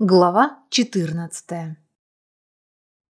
Глава 14.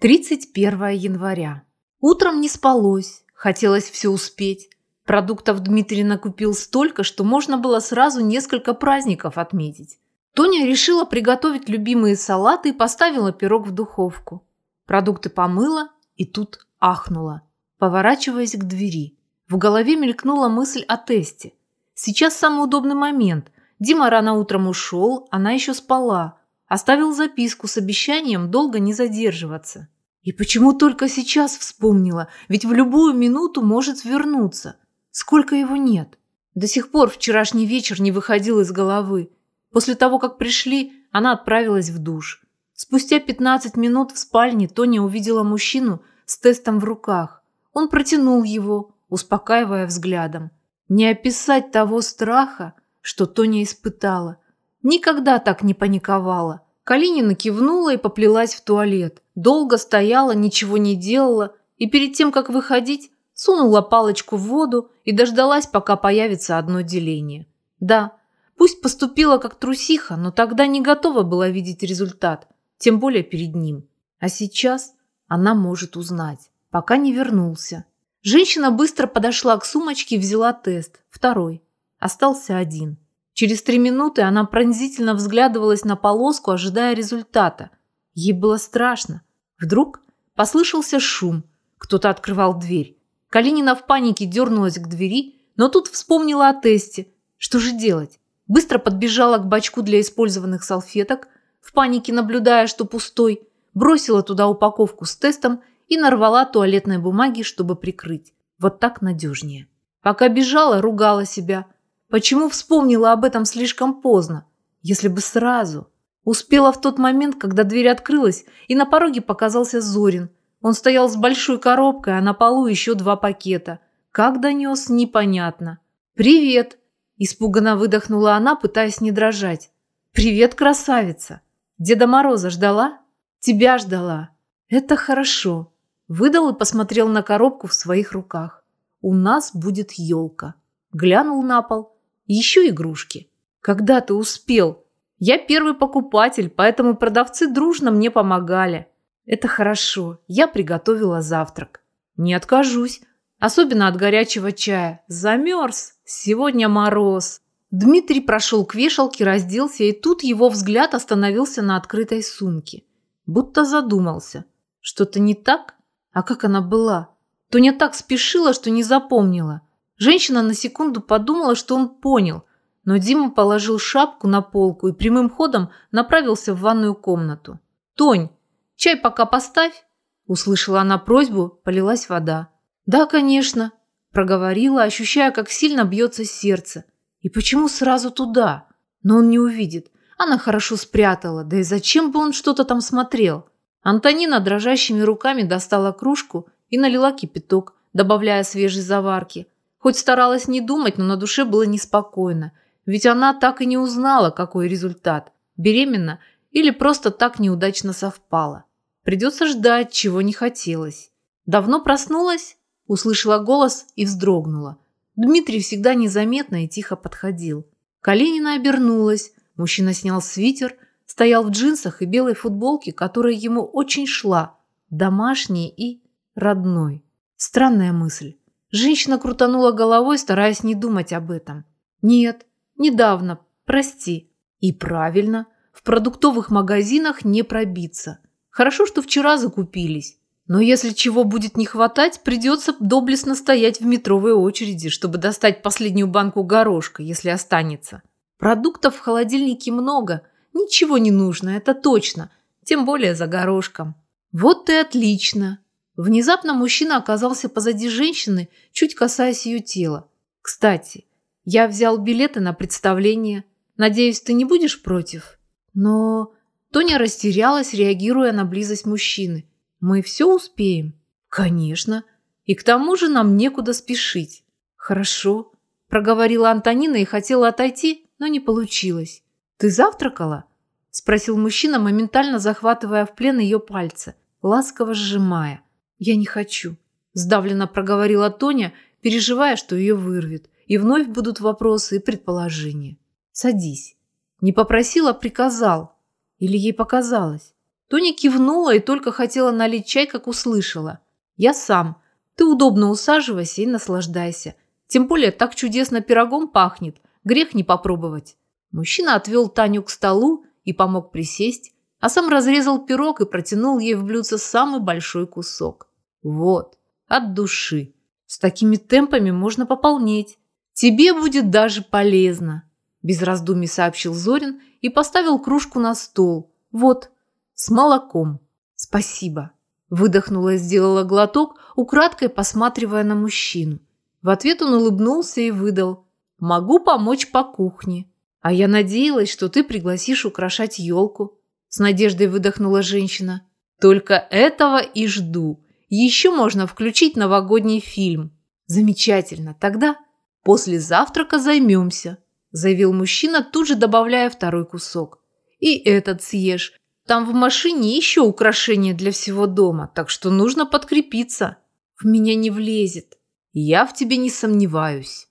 31 января. Утром не спалось, хотелось все успеть. Продуктов Дмитрий накупил столько, что можно было сразу несколько праздников отметить. Тоня решила приготовить любимые салаты и поставила пирог в духовку. Продукты помыла и тут ахнула, поворачиваясь к двери. В голове мелькнула мысль о тесте. Сейчас самый удобный момент. Дима рано утром ушел, она еще спала – Оставил записку с обещанием долго не задерживаться. И почему только сейчас вспомнила? Ведь в любую минуту может вернуться. Сколько его нет? До сих пор вчерашний вечер не выходил из головы. После того, как пришли, она отправилась в душ. Спустя 15 минут в спальне Тоня увидела мужчину с тестом в руках. Он протянул его, успокаивая взглядом. Не описать того страха, что Тоня испытала. Никогда так не паниковала. Калинина кивнула и поплелась в туалет. Долго стояла, ничего не делала, и перед тем, как выходить, сунула палочку в воду и дождалась, пока появится одно деление. Да, пусть поступила как трусиха, но тогда не готова была видеть результат, тем более перед ним. А сейчас она может узнать, пока не вернулся. Женщина быстро подошла к сумочке и взяла тест, второй. Остался один. Через три минуты она пронзительно взглядывалась на полоску, ожидая результата. Ей было страшно. Вдруг послышался шум. Кто-то открывал дверь. Калинина в панике дернулась к двери, но тут вспомнила о тесте. Что же делать? Быстро подбежала к бачку для использованных салфеток, в панике наблюдая, что пустой, бросила туда упаковку с тестом и нарвала туалетной бумаги, чтобы прикрыть. Вот так надежнее. Пока бежала, ругала себя – Почему вспомнила об этом слишком поздно? Если бы сразу. Успела в тот момент, когда дверь открылась, и на пороге показался Зорин. Он стоял с большой коробкой, а на полу еще два пакета. Как донес, непонятно. «Привет!» – испуганно выдохнула она, пытаясь не дрожать. «Привет, красавица! Деда Мороза ждала?» «Тебя ждала!» «Это хорошо!» Выдал и посмотрел на коробку в своих руках. «У нас будет елка!» Глянул на пол – еще игрушки. Когда ты успел? Я первый покупатель, поэтому продавцы дружно мне помогали. Это хорошо. Я приготовила завтрак. Не откажусь. Особенно от горячего чая. Замерз. Сегодня мороз. Дмитрий прошел к вешалке, разделся, и тут его взгляд остановился на открытой сумке. Будто задумался. Что-то не так? А как она была? Тоня так спешила, что не запомнила. Женщина на секунду подумала, что он понял, но Дима положил шапку на полку и прямым ходом направился в ванную комнату. «Тонь, чай пока поставь!» Услышала она просьбу, полилась вода. «Да, конечно», – проговорила, ощущая, как сильно бьется сердце. «И почему сразу туда? Но он не увидит. Она хорошо спрятала, да и зачем бы он что-то там смотрел?» Антонина дрожащими руками достала кружку и налила кипяток, добавляя свежей заварки – Хоть старалась не думать, но на душе было неспокойно. Ведь она так и не узнала, какой результат. Беременна или просто так неудачно совпала. Придется ждать, чего не хотелось. Давно проснулась? Услышала голос и вздрогнула. Дмитрий всегда незаметно и тихо подходил. Калинина обернулась. Мужчина снял свитер, стоял в джинсах и белой футболке, которая ему очень шла. Домашний и родной. Странная мысль. Женщина крутанула головой, стараясь не думать об этом. «Нет, недавно, прости». И правильно, в продуктовых магазинах не пробиться. Хорошо, что вчера закупились. Но если чего будет не хватать, придется доблестно стоять в метровой очереди, чтобы достать последнюю банку горошка, если останется. Продуктов в холодильнике много, ничего не нужно, это точно, тем более за горошком. Вот и отлично. Внезапно мужчина оказался позади женщины, чуть касаясь ее тела. «Кстати, я взял билеты на представление. Надеюсь, ты не будешь против?» Но Тоня растерялась, реагируя на близость мужчины. «Мы все успеем?» «Конечно. И к тому же нам некуда спешить». «Хорошо», – проговорила Антонина и хотела отойти, но не получилось. «Ты завтракала?» – спросил мужчина, моментально захватывая в плен ее пальцы, ласково сжимая. «Я не хочу», – сдавленно проговорила Тоня, переживая, что ее вырвет. И вновь будут вопросы и предположения. «Садись». Не попросил, а приказал. Или ей показалось? Тоня кивнула и только хотела налить чай, как услышала. «Я сам. Ты удобно усаживайся и наслаждайся. Тем более так чудесно пирогом пахнет. Грех не попробовать». Мужчина отвел Таню к столу и помог присесть, а сам разрезал пирог и протянул ей в блюдце самый большой кусок. «Вот, от души. С такими темпами можно пополнеть. Тебе будет даже полезно», – без раздумий сообщил Зорин и поставил кружку на стол. «Вот, с молоком. Спасибо». Выдохнула и сделала глоток, украдкой посматривая на мужчину. В ответ он улыбнулся и выдал. «Могу помочь по кухне. А я надеялась, что ты пригласишь украшать елку». С надеждой выдохнула женщина. «Только этого и жду. Еще можно включить новогодний фильм». «Замечательно. Тогда после завтрака займемся», заявил мужчина, тут же добавляя второй кусок. «И этот съешь. Там в машине еще украшения для всего дома, так что нужно подкрепиться. В меня не влезет. Я в тебе не сомневаюсь.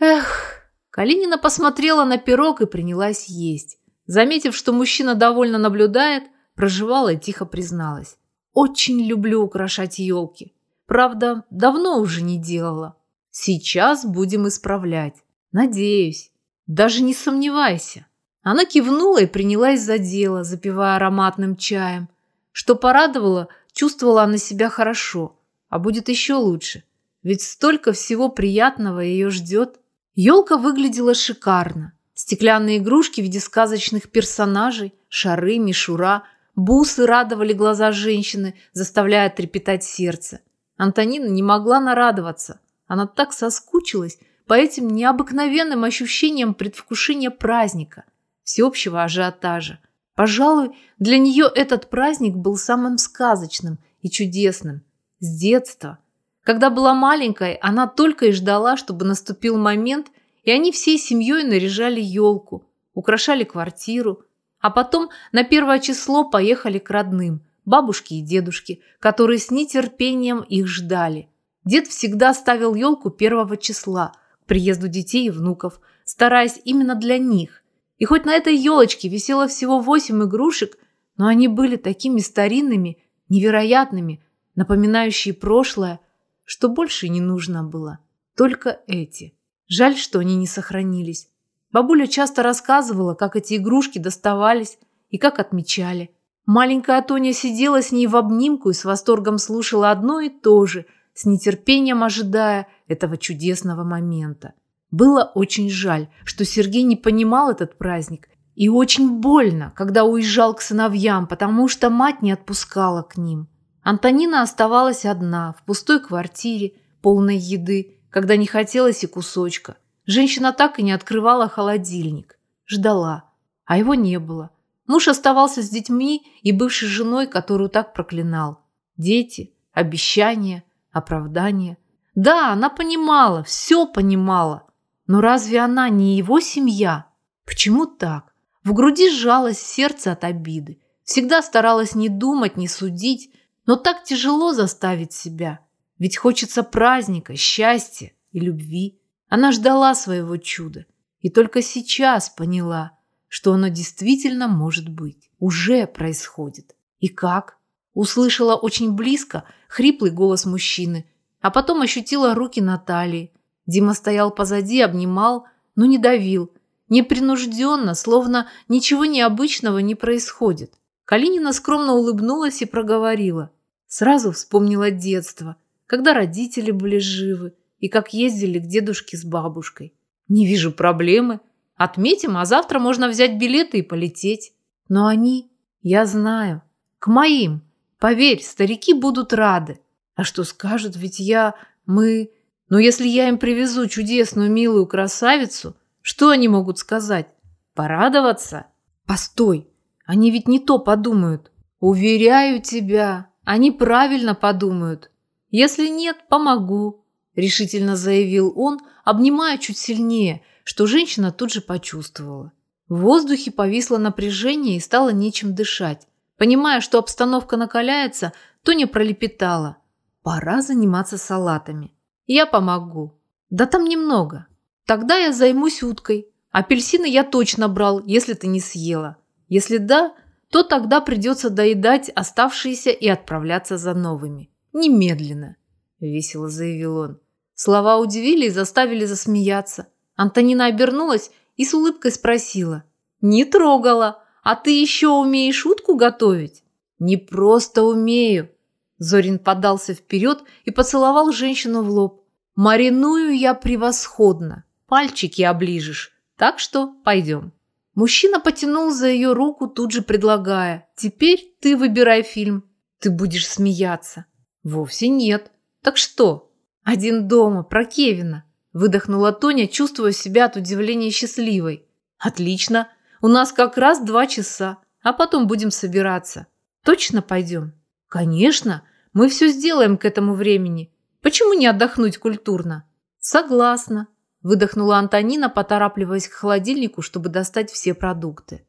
Эх, Калинина посмотрела на пирог и принялась есть. Заметив, что мужчина довольно наблюдает, проживала и тихо призналась. Очень люблю украшать елки. Правда, давно уже не делала. Сейчас будем исправлять. Надеюсь. Даже не сомневайся. Она кивнула и принялась за дело, запивая ароматным чаем. Что порадовало, чувствовала она себя хорошо, а будет еще лучше. Ведь столько всего приятного ее ждет. Елка выглядела шикарно. Стеклянные игрушки в виде сказочных персонажей, шары, мишура, бусы радовали глаза женщины, заставляя трепетать сердце. Антонина не могла нарадоваться. Она так соскучилась по этим необыкновенным ощущениям предвкушения праздника – всеобщего ажиотажа. Пожалуй, для нее этот праздник был самым сказочным и чудесным. С детства. Когда была маленькой, она только и ждала, чтобы наступил момент, и они всей семьей наряжали елку, украшали квартиру, а потом на первое число поехали к родным, бабушке и дедушке, которые с нетерпением их ждали. Дед всегда ставил елку первого числа, к приезду детей и внуков, стараясь именно для них. И хоть на этой елочке висело всего восемь игрушек, но они были такими старинными, невероятными, напоминающие прошлое, что больше не нужно было. Только эти. Жаль, что они не сохранились. Бабуля часто рассказывала, как эти игрушки доставались и как отмечали. Маленькая Тоня сидела с ней в обнимку и с восторгом слушала одно и то же, с нетерпением ожидая этого чудесного момента. Было очень жаль, что Сергей не понимал этот праздник, и очень больно, когда уезжал к сыновьям, потому что мать не отпускала к ним. Антонина оставалась одна, в пустой квартире, полной еды, когда не хотелось и кусочка. Женщина так и не открывала холодильник. Ждала. А его не было. Муж оставался с детьми и бывшей женой, которую так проклинал. Дети, обещания, оправдания. Да, она понимала, все понимала. Но разве она не его семья? Почему так? В груди сжалось сердце от обиды. Всегда старалась не думать, не судить, но так тяжело заставить себя. Ведь хочется праздника, счастья и любви. Она ждала своего чуда. И только сейчас поняла, что оно действительно может быть. Уже происходит. И как? Услышала очень близко хриплый голос мужчины, а потом ощутила руки Натальи, Дима стоял позади, обнимал, но не давил. Непринужденно, словно ничего необычного не происходит. Калинина скромно улыбнулась и проговорила. Сразу вспомнила детство, когда родители были живы и как ездили к дедушке с бабушкой. Не вижу проблемы. Отметим, а завтра можно взять билеты и полететь. Но они, я знаю, к моим. Поверь, старики будут рады. А что скажут, ведь я, мы... Но если я им привезу чудесную, милую красавицу, что они могут сказать? Порадоваться? Постой, они ведь не то подумают. Уверяю тебя, они правильно подумают. Если нет, помогу, решительно заявил он, обнимая чуть сильнее, что женщина тут же почувствовала. В воздухе повисло напряжение и стало нечем дышать. Понимая, что обстановка накаляется, Тоня пролепетала. Пора заниматься салатами. Я помогу. Да там немного. Тогда я займусь уткой. Апельсины я точно брал, если ты не съела. Если да, то тогда придется доедать оставшиеся и отправляться за новыми. Немедленно, весело заявил он. Слова удивили и заставили засмеяться. Антонина обернулась и с улыбкой спросила. «Не трогала. А ты еще умеешь шутку готовить?» «Не просто умею». Зорин подался вперед и поцеловал женщину в лоб. «Мариную я превосходно. Пальчики оближешь. Так что пойдем». Мужчина потянул за ее руку, тут же предлагая. «Теперь ты выбирай фильм. Ты будешь смеяться». «Вовсе нет. Так что?» «Один дома, про Кевина», – выдохнула Тоня, чувствуя себя от удивления счастливой. «Отлично. У нас как раз два часа, а потом будем собираться. Точно пойдем?» «Конечно. Мы все сделаем к этому времени. Почему не отдохнуть культурно?» «Согласна», – выдохнула Антонина, поторапливаясь к холодильнику, чтобы достать все продукты.